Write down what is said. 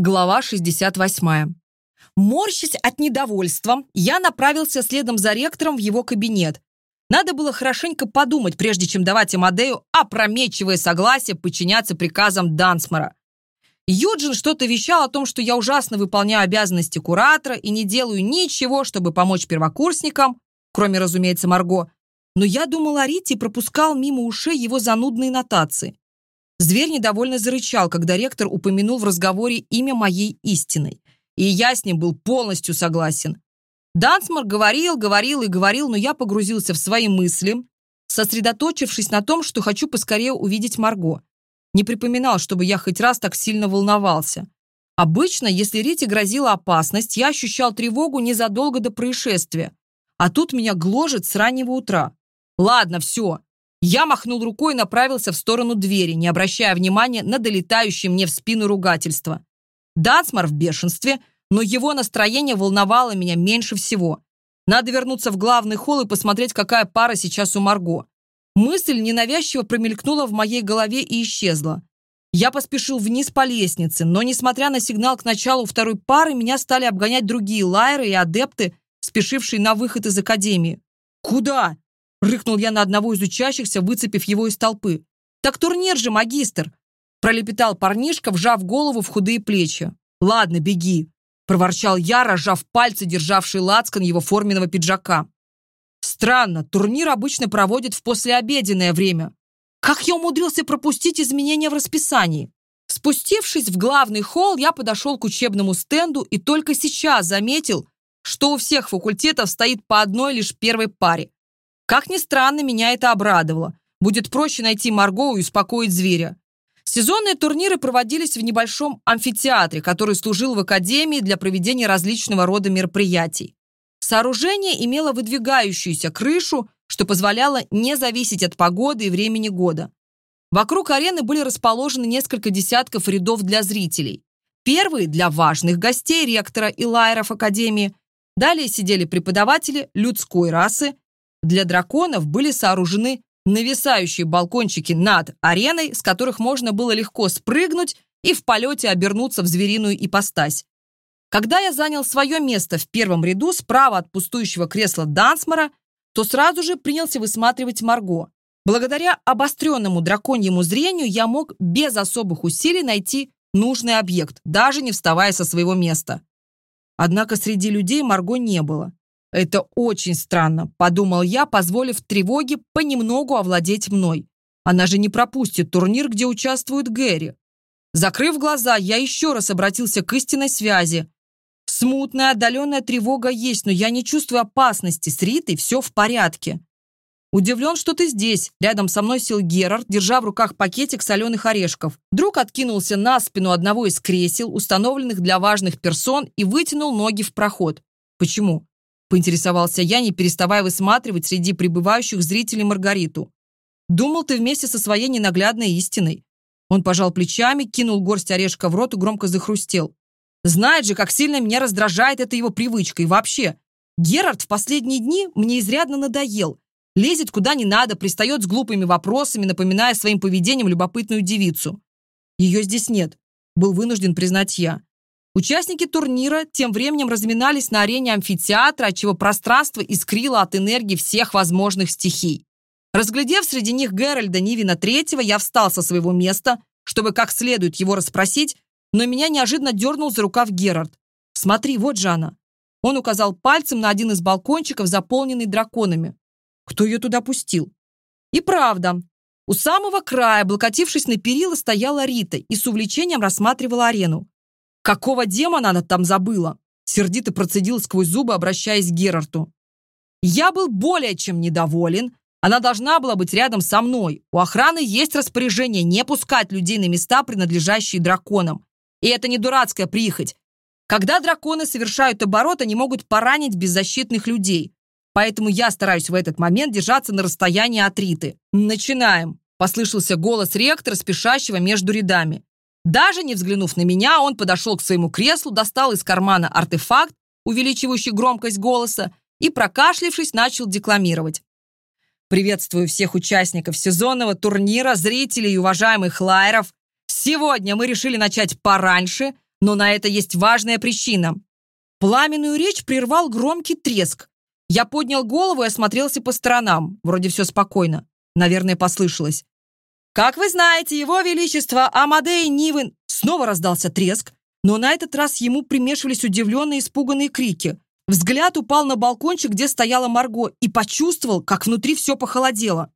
Глава 68. Морщась от недовольства, я направился следом за ректором в его кабинет. Надо было хорошенько подумать, прежде чем давать Амадею опрометчивое согласие подчиняться приказам Дансмара. Юджин что-то вещал о том, что я ужасно выполняю обязанности куратора и не делаю ничего, чтобы помочь первокурсникам, кроме, разумеется, Марго. Но я думал о Рите и пропускал мимо ушей его занудные нотации. Зверь недовольно зарычал, когда ректор упомянул в разговоре имя моей истиной. И я с ним был полностью согласен. Дансмар говорил, говорил и говорил, но я погрузился в свои мысли, сосредоточившись на том, что хочу поскорее увидеть Марго. Не припоминал, чтобы я хоть раз так сильно волновался. Обычно, если Рите грозила опасность, я ощущал тревогу незадолго до происшествия. А тут меня гложет с раннего утра. Ладно, все. Я махнул рукой и направился в сторону двери, не обращая внимания на долетающее мне в спину ругательство. Дансмар в бешенстве, но его настроение волновало меня меньше всего. Надо вернуться в главный холл и посмотреть, какая пара сейчас у Марго. Мысль ненавязчиво промелькнула в моей голове и исчезла. Я поспешил вниз по лестнице, но, несмотря на сигнал к началу второй пары, меня стали обгонять другие лайеры и адепты, спешившие на выход из академии. «Куда?» Рыкнул я на одного из учащихся, выцепив его из толпы. «Так турнир же, магистр!» Пролепетал парнишка, вжав голову в худые плечи. «Ладно, беги!» Проворчал я, разжав пальцы, державшие лацкан его форменного пиджака. «Странно, турнир обычно проводят в послеобеденное время. Как я умудрился пропустить изменения в расписании?» Спустившись в главный холл, я подошел к учебному стенду и только сейчас заметил, что у всех факультетов стоит по одной лишь первой паре. Как ни странно, меня это обрадовало. Будет проще найти Марго и успокоить зверя. Сезонные турниры проводились в небольшом амфитеатре, который служил в академии для проведения различного рода мероприятий. Сооружение имело выдвигающуюся крышу, что позволяло не зависеть от погоды и времени года. Вокруг арены были расположены несколько десятков рядов для зрителей. Первые для важных гостей ректора и лайеров Академии. Далее сидели преподаватели людской расы, для драконов были сооружены нависающие балкончики над ареной, с которых можно было легко спрыгнуть и в полете обернуться в звериную ипостась. Когда я занял свое место в первом ряду справа от пустующего кресла Дансмора, то сразу же принялся высматривать Марго. Благодаря обостренному драконьему зрению я мог без особых усилий найти нужный объект, даже не вставая со своего места. Однако среди людей Марго не было. Это очень странно, подумал я, позволив тревоге понемногу овладеть мной. Она же не пропустит турнир, где участвует Гэри. Закрыв глаза, я еще раз обратился к истинной связи. Смутная, отдаленная тревога есть, но я не чувствую опасности. С Ритой все в порядке. «Удивлен, что ты здесь». Рядом со мной сел Герард, держа в руках пакетик соленых орешков. Друг откинулся на спину одного из кресел, установленных для важных персон, и вытянул ноги в проход. Почему? поинтересовался я, не переставая высматривать среди пребывающих зрителей Маргариту. «Думал ты вместе со своей ненаглядной истиной». Он пожал плечами, кинул горсть орешка в рот и громко захрустел. «Знает же, как сильно меня раздражает эта его привычка. И вообще, Герард в последние дни мне изрядно надоел. Лезет куда не надо, пристает с глупыми вопросами, напоминая своим поведением любопытную девицу. Ее здесь нет, был вынужден признать я. Участники турнира тем временем разминались на арене амфитеатра, отчего пространство искрило от энергии всех возможных стихий. Разглядев среди них Геральда Нивина Третьего, я встал со своего места, чтобы как следует его расспросить, но меня неожиданно дернул за рукав Герард. «Смотри, вот же она». Он указал пальцем на один из балкончиков, заполненный драконами. Кто ее туда пустил? И правда, у самого края, облокотившись на перила, стояла Рита и с увлечением рассматривала арену. Какого демона она там забыла? Сердито процедил сквозь зубы, обращаясь к Герарту. Я был более чем недоволен. Она должна была быть рядом со мной. У охраны есть распоряжение не пускать людей на места, принадлежащие драконам. И это не дурацкая прихоть. Когда драконы совершают оборот, они могут поранить беззащитных людей. Поэтому я стараюсь в этот момент держаться на расстоянии от Риты. Начинаем. Послышался голос ректора, спешащего между рядами. Даже не взглянув на меня, он подошел к своему креслу, достал из кармана артефакт, увеличивающий громкость голоса, и, прокашлившись, начал декламировать. «Приветствую всех участников сезонного турнира, зрителей и уважаемых лайеров. Сегодня мы решили начать пораньше, но на это есть важная причина. Пламенную речь прервал громкий треск. Я поднял голову и осмотрелся по сторонам. Вроде все спокойно. Наверное, послышалось. «Как вы знаете, его величество Амадей Нивен...» Снова раздался треск, но на этот раз ему примешивались удивленные испуганные крики. Взгляд упал на балкончик, где стояла Марго, и почувствовал, как внутри все похолодело.